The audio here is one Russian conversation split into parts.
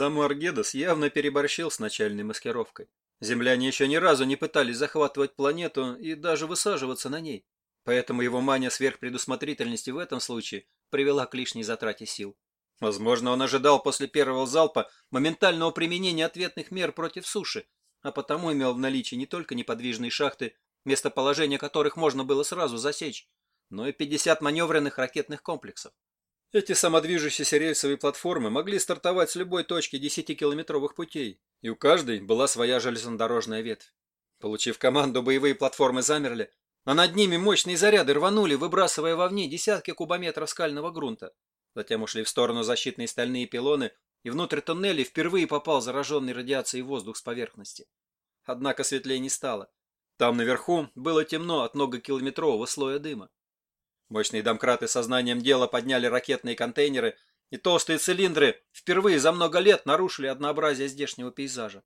Сам Аргедас явно переборщил с начальной маскировкой. Земляне еще ни разу не пытались захватывать планету и даже высаживаться на ней. Поэтому его мания сверхпредусмотрительности в этом случае привела к лишней затрате сил. Возможно, он ожидал после первого залпа моментального применения ответных мер против суши, а потому имел в наличии не только неподвижные шахты, местоположение которых можно было сразу засечь, но и 50 маневренных ракетных комплексов. Эти самодвижущиеся рельсовые платформы могли стартовать с любой точки 10-километровых путей, и у каждой была своя железнодорожная ветвь. Получив команду, боевые платформы замерли, а над ними мощные заряды рванули, выбрасывая вовне десятки кубометров скального грунта. Затем ушли в сторону защитные стальные пилоны, и внутрь туннелей впервые попал зараженный радиацией воздух с поверхности. Однако светлее не стало. Там наверху было темно от многокилометрового слоя дыма. Мощные домкраты сознанием дела подняли ракетные контейнеры, и толстые цилиндры впервые за много лет нарушили однообразие здешнего пейзажа.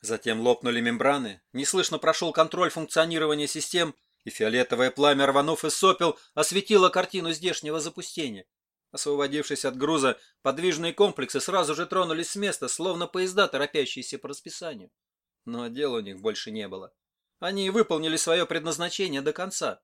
Затем лопнули мембраны, неслышно прошел контроль функционирования систем, и фиолетовое пламя, рванув из сопел, осветило картину здешнего запустения. Освободившись от груза, подвижные комплексы сразу же тронулись с места, словно поезда, торопящиеся по расписанию. Но дела у них больше не было. Они выполнили свое предназначение до конца.